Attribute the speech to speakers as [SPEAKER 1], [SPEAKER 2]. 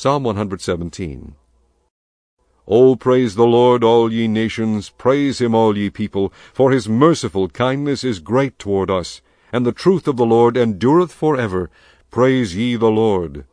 [SPEAKER 1] Psalm 117. O praise the Lord, all ye nations, praise him, all ye people, for his merciful kindness is great toward us, and the truth of the Lord endureth for ever. Praise ye the Lord.